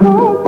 Oh,